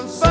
the